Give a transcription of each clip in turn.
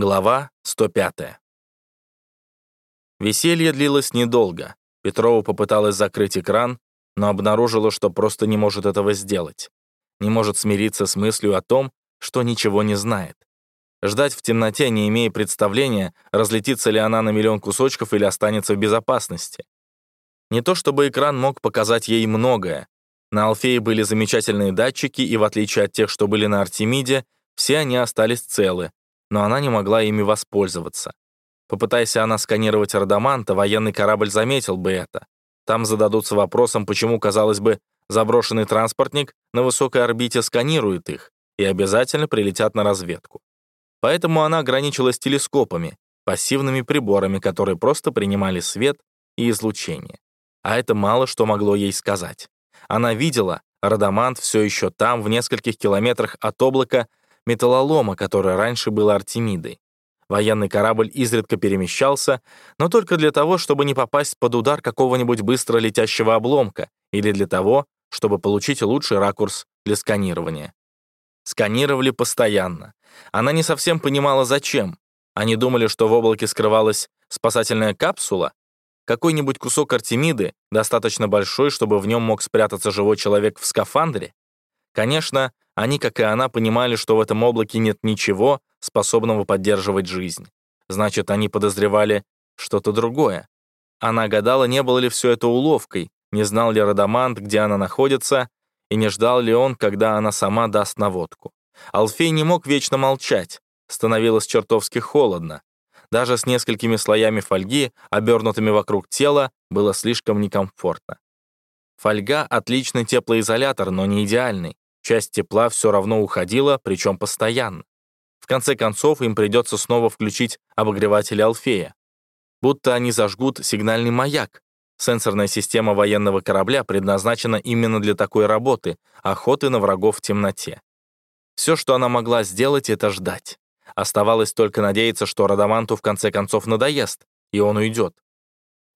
Глава 105. Веселье длилось недолго. Петрова попыталась закрыть экран, но обнаружила, что просто не может этого сделать. Не может смириться с мыслью о том, что ничего не знает. Ждать в темноте, не имея представления, разлетится ли она на миллион кусочков или останется в безопасности. Не то чтобы экран мог показать ей многое. На Алфее были замечательные датчики, и в отличие от тех, что были на Артемиде, все они остались целы, но она не могла ими воспользоваться. Попытайся она сканировать Радаманта, военный корабль заметил бы это. Там зададутся вопросом, почему, казалось бы, заброшенный транспортник на высокой орбите сканирует их и обязательно прилетят на разведку. Поэтому она ограничилась телескопами, пассивными приборами, которые просто принимали свет и излучение. А это мало что могло ей сказать. Она видела, Радамант все еще там, в нескольких километрах от облака, металлолома, которое раньше было Артемидой. Военный корабль изредка перемещался, но только для того, чтобы не попасть под удар какого-нибудь быстро летящего обломка или для того, чтобы получить лучший ракурс для сканирования. Сканировали постоянно. Она не совсем понимала, зачем. Они думали, что в облаке скрывалась спасательная капсула, какой-нибудь кусок Артемиды, достаточно большой, чтобы в нем мог спрятаться живой человек в скафандре. Конечно, они, как и она, понимали, что в этом облаке нет ничего, способного поддерживать жизнь. Значит, они подозревали что-то другое. Она гадала, не было ли все это уловкой, не знал ли Радамант, где она находится, и не ждал ли он, когда она сама даст наводку. Алфей не мог вечно молчать. Становилось чертовски холодно. Даже с несколькими слоями фольги, обернутыми вокруг тела, было слишком некомфортно. Фольга — отличный теплоизолятор, но не идеальный. Часть тепла все равно уходила, причем постоянно. В конце концов, им придется снова включить обогреватель Алфея. Будто они зажгут сигнальный маяк. Сенсорная система военного корабля предназначена именно для такой работы — охоты на врагов в темноте. Все, что она могла сделать, — это ждать. Оставалось только надеяться, что Радаманту в конце концов надоест, и он уйдет.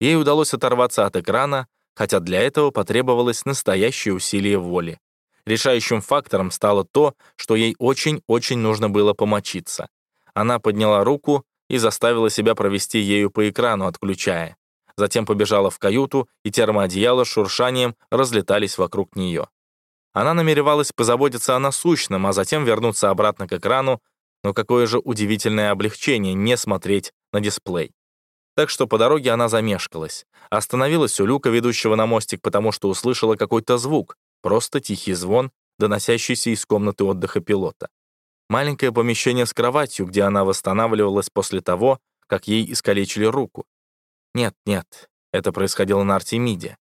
Ей удалось оторваться от экрана, хотя для этого потребовалось настоящее усилие воли. Решающим фактором стало то, что ей очень-очень нужно было помочиться. Она подняла руку и заставила себя провести ею по экрану, отключая. Затем побежала в каюту, и термоодеяло с шуршанием разлетались вокруг нее. Она намеревалась позаботиться о насущном, а затем вернуться обратно к экрану, но какое же удивительное облегчение не смотреть на дисплей. Так что по дороге она замешкалась. Остановилась у люка, ведущего на мостик, потому что услышала какой-то звук, Просто тихий звон, доносящийся из комнаты отдыха пилота. Маленькое помещение с кроватью, где она восстанавливалась после того, как ей искалечили руку. Нет, нет, это происходило на Артемиде.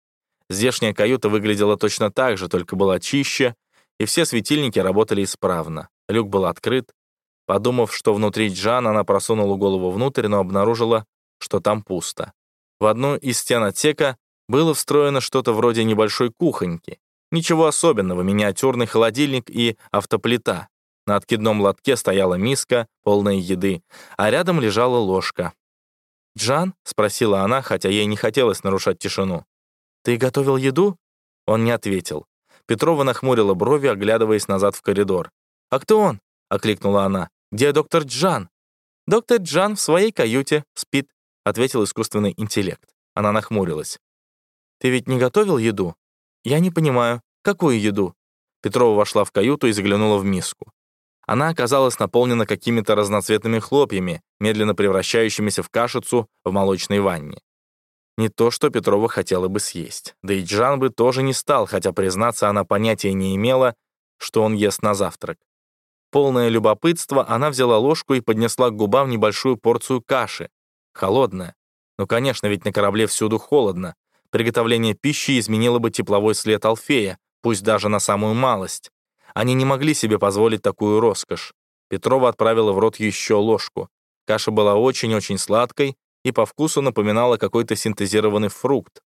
Здешняя каюта выглядела точно так же, только была чище, и все светильники работали исправно. Люк был открыт. Подумав, что внутри Джан, она просунула голову внутрь, но обнаружила, что там пусто. В одну из стен отсека было встроено что-то вроде небольшой кухоньки. Ничего особенного, миниатюрный холодильник и автоплита. На откидном лотке стояла миска, полная еды, а рядом лежала ложка. «Джан?» — спросила она, хотя ей не хотелось нарушать тишину. «Ты готовил еду?» Он не ответил. Петрова нахмурила брови, оглядываясь назад в коридор. «А кто он?» — окликнула она. «Где доктор Джан?» «Доктор Джан в своей каюте, спит», — ответил искусственный интеллект. Она нахмурилась. «Ты ведь не готовил еду?» «Я не понимаю, какую еду?» Петрова вошла в каюту и заглянула в миску. Она оказалась наполнена какими-то разноцветными хлопьями, медленно превращающимися в кашицу в молочной ванне. Не то, что Петрова хотела бы съесть. Да и Джан бы тоже не стал, хотя, признаться, она понятия не имела, что он ест на завтрак. Полное любопытство, она взяла ложку и поднесла к губам небольшую порцию каши. Холодная. Ну, конечно, ведь на корабле всюду холодно. Приготовление пищи изменило бы тепловой след Алфея, пусть даже на самую малость. Они не могли себе позволить такую роскошь. Петрова отправила в рот еще ложку. Каша была очень-очень сладкой и по вкусу напоминала какой-то синтезированный фрукт.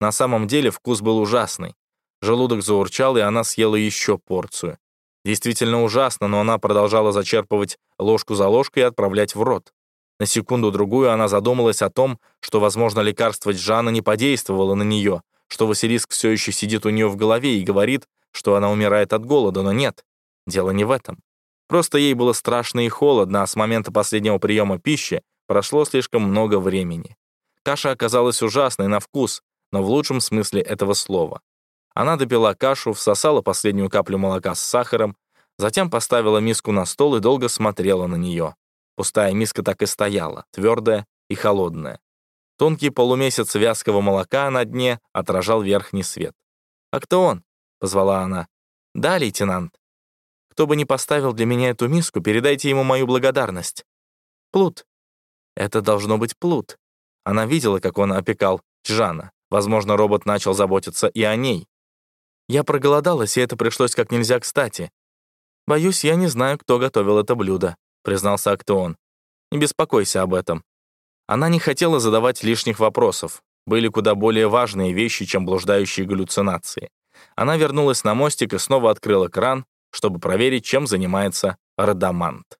На самом деле вкус был ужасный. Желудок заурчал, и она съела еще порцию. Действительно ужасно, но она продолжала зачерпывать ложку за ложкой и отправлять в рот. На секунду-другую она задумалась о том, что, возможно, лекарство Джана не подействовало на нее, что Василиск все еще сидит у нее в голове и говорит, что она умирает от голода, но нет, дело не в этом. Просто ей было страшно и холодно, а с момента последнего приема пищи прошло слишком много времени. Каша оказалась ужасной на вкус, но в лучшем смысле этого слова. Она допила кашу, всосала последнюю каплю молока с сахаром, затем поставила миску на стол и долго смотрела на нее. Пустая миска так и стояла, твердая и холодная. Тонкий полумесяц вязкого молока на дне отражал верхний свет. «А кто он?» — позвала она. «Да, лейтенант. Кто бы ни поставил для меня эту миску, передайте ему мою благодарность. Плут. Это должно быть Плут. Она видела, как он опекал Джана. Возможно, робот начал заботиться и о ней. Я проголодалась, и это пришлось как нельзя кстати. Боюсь, я не знаю, кто готовил это блюдо признался Актеон. «Не беспокойся об этом». Она не хотела задавать лишних вопросов. Были куда более важные вещи, чем блуждающие галлюцинации. Она вернулась на мостик и снова открыла кран, чтобы проверить, чем занимается Радамант.